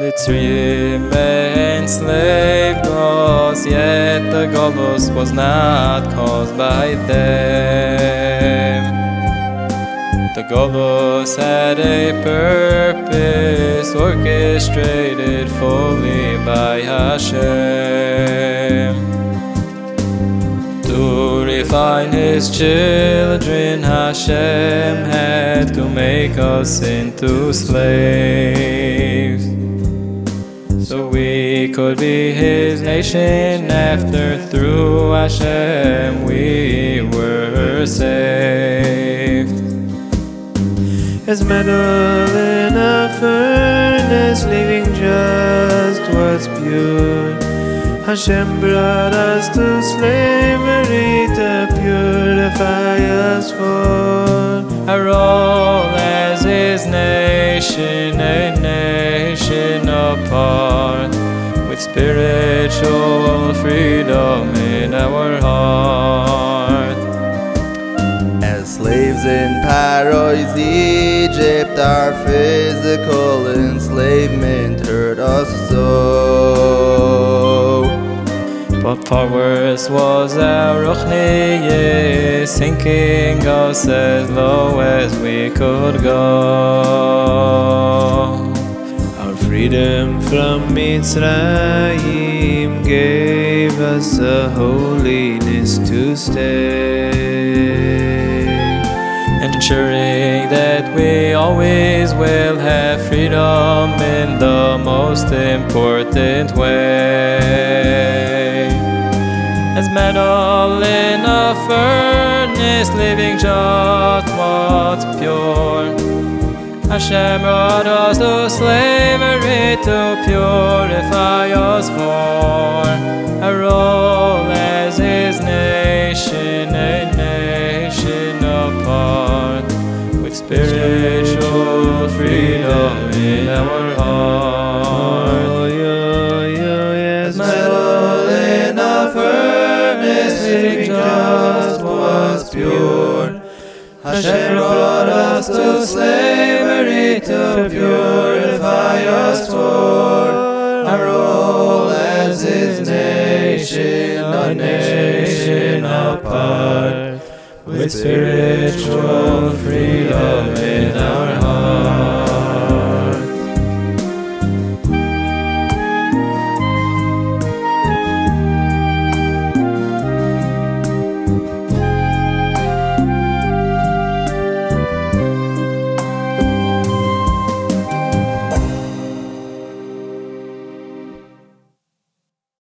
Mitzrayim enslaved us, yet the Golus was not caused by them. The Golus had a purpose orchestrated fully by Hashem. To refine his children, Hashem had to make us into slaves. So we could be his nation after through Hashem we were saved. As metal in a furnace, leaving just what's pure. Hashem brought us to slavery to purify us for a role as his nation with spiritual freedom in our heart. As slaves in Paro's Egypt, our physical enslavement hurt us so. But far worse was our ruchniyus, sinking us as low as we could go. Freedom from Mitzrayim gave us a holiness to stay. Ensuring that we always will have freedom in the most important way. As metal in a furnace, living just what's pure. Hashem brought us to to purify us for a role as His nation, a nation apart, with spiritual freedom in our heart. Oh, yo, yo, yes, Metal in a furnace, living just what's pure. Hashem brought us to slavery to purify nation, apart, with spiritual freedom